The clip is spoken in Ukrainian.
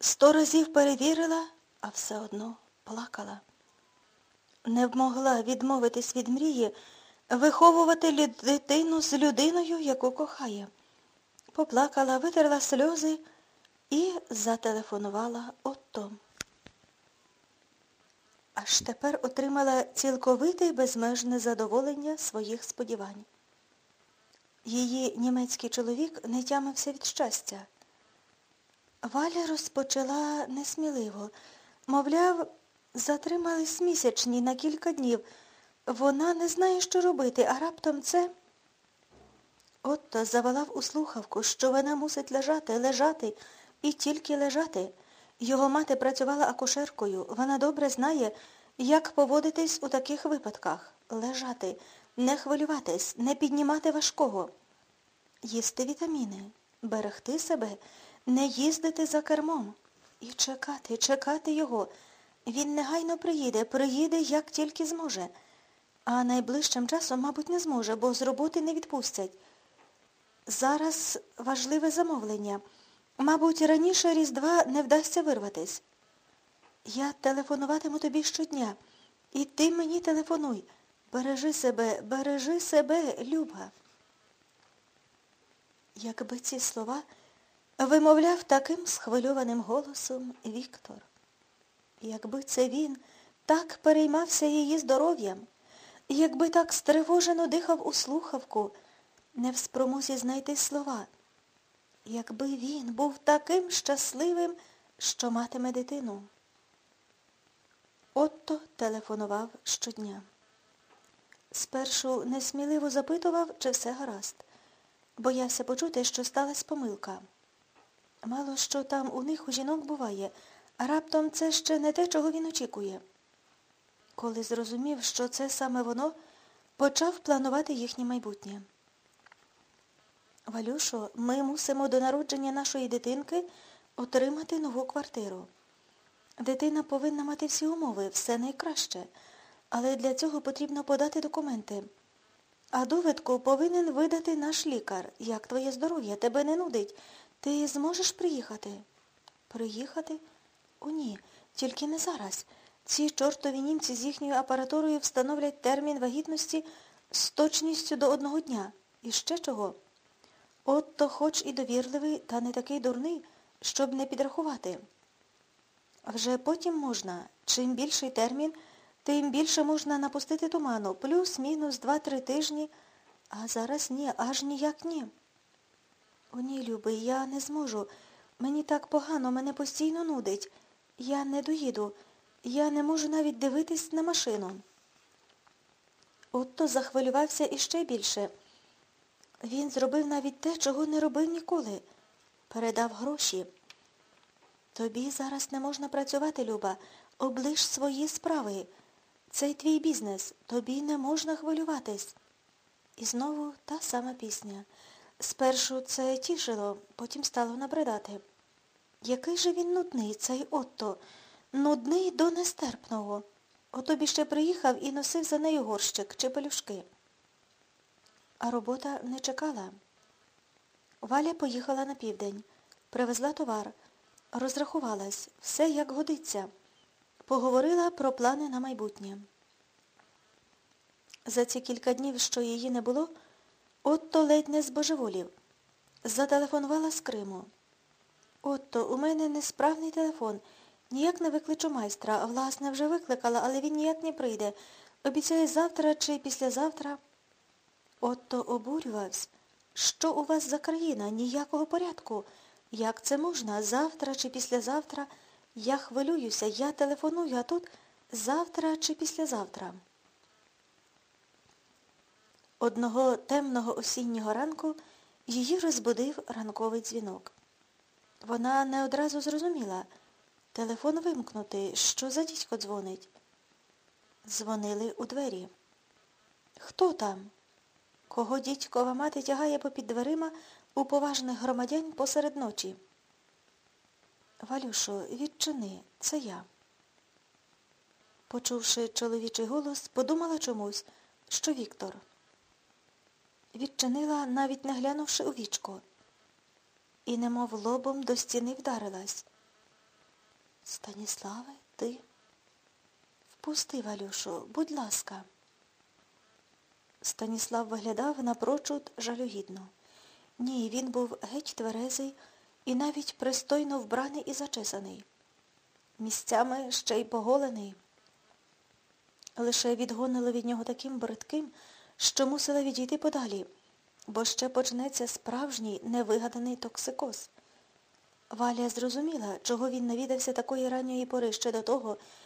Сто разів перевірила, а все одно плакала. Не могла відмовитись від мрії виховувати дитину з людиною, яку кохає. Поплакала, витерла сльози і зателефонувала Отто. Аж тепер отримала цілковите і безмежне задоволення своїх сподівань. Її німецький чоловік не тямився від щастя. Валя розпочала несміливо. Мовляв, затримались місячні на кілька днів. Вона не знає, що робити, а раптом це... Отто завалав у слухавку, що вона мусить лежати, лежати і тільки лежати. Його мати працювала акушеркою. Вона добре знає, як поводитись у таких випадках. Лежати, не хвилюватись, не піднімати важкого. Їсти вітаміни, берегти себе, не їздити за кермом. І чекати, чекати його. Він негайно приїде, приїде, як тільки зможе. А найближчим часом, мабуть, не зможе, бо з роботи не відпустять. Зараз важливе замовлення. Мабуть, раніше Різдва не вдасться вирватись. Я телефонуватиму тобі щодня. І ти мені телефонуй. Бережи себе, бережи себе, Люба. Якби ці слова вимовляв таким схвильованим голосом Віктор. Якби це він так переймався її здоров'ям, якби так стривожено дихав у слухавку, не в спромозі знайти слова, якби він був таким щасливим, що матиме дитину. Отто телефонував щодня. Спершу несміливо запитував, чи все гаразд. Боявся почути, що сталася помилка. Мало що там у них у жінок буває, а раптом це ще не те, чого він очікує. Коли зрозумів, що це саме воно, почав планувати їхнє майбутнє. Валюшо, ми мусимо до народження нашої дитинки отримати нову квартиру. Дитина повинна мати всі умови, все найкраще, але для цього потрібно подати документи. А довідку повинен видати наш лікар. Як твоє здоров'я? Тебе не нудить. Ти зможеш приїхати? Приїхати? О, ні, тільки не зараз. Ці чортові німці з їхньою апаратурою встановлять термін вагітності з точністю до одного дня. І ще чого? От то хоч і довірливий, та не такий дурний, щоб не підрахувати. Вже потім можна. Чим більший термін, тим більше можна напустити туману. Плюс-мінус два-три тижні. А зараз ні, аж ніяк ні. О, ні, любий, я не зможу. Мені так погано, мене постійно нудить. Я не доїду. Я не можу навіть дивитись на машину. Отто захвилювався іще більше. Він зробив навіть те, чого не робив ніколи. Передав гроші. Тобі зараз не можна працювати, Люба. Оближ свої справи. Це твій бізнес. Тобі не можна хвилюватись. І знову та сама пісня. Спершу це тішило, потім стало набридати. Який же він нудний, цей Отто, нудний до нестерпного. Отобі ще приїхав і носив за нею горщик чи пелюшки. А робота не чекала. Валя поїхала на південь, привезла товар, розрахувалась, все як годиться. Поговорила про плани на майбутнє. За ці кілька днів, що її не було, Отто ледь не збожеволів. Зателефонувала з Криму. Отто, у мене несправний телефон. Ніяк не викличу майстра. Власне, вже викликала, але він ніяк не прийде. Обіцяє завтра чи післязавтра. Отто обурювався. Що у вас за країна? Ніякого порядку. Як це можна? Завтра чи післязавтра? Я хвилююся, я телефоную, а тут завтра чи післязавтра. Одного темного осіннього ранку її розбудив ранковий дзвінок. Вона не одразу зрозуміла. Телефон вимкнутий. Що за дідько дзвонить? Дзвонили у двері. Хто там? Кого дідькова мати тягає попід дверима у поважних громадян посеред ночі? Валюшо, відчини, це я. Почувши чоловічий голос, подумала чомусь, що Віктор. Відчинила, навіть не глянувши у вічко, і немов лобом до стіни вдарилась. Станіславе, ти? Впусти, Валюшу, будь ласка. Станіслав виглядав напрочуд жалюгідно. Ні, він був геть тверезий і навіть пристойно вбраний і зачесаний. Місцями ще й поголений. Лише відгонило від нього таким бридким, що мусила відійти подалі, бо ще почнеться справжній невигаданий токсикоз. Валя зрозуміла, чого він навідався такої ранньої пори ще до того,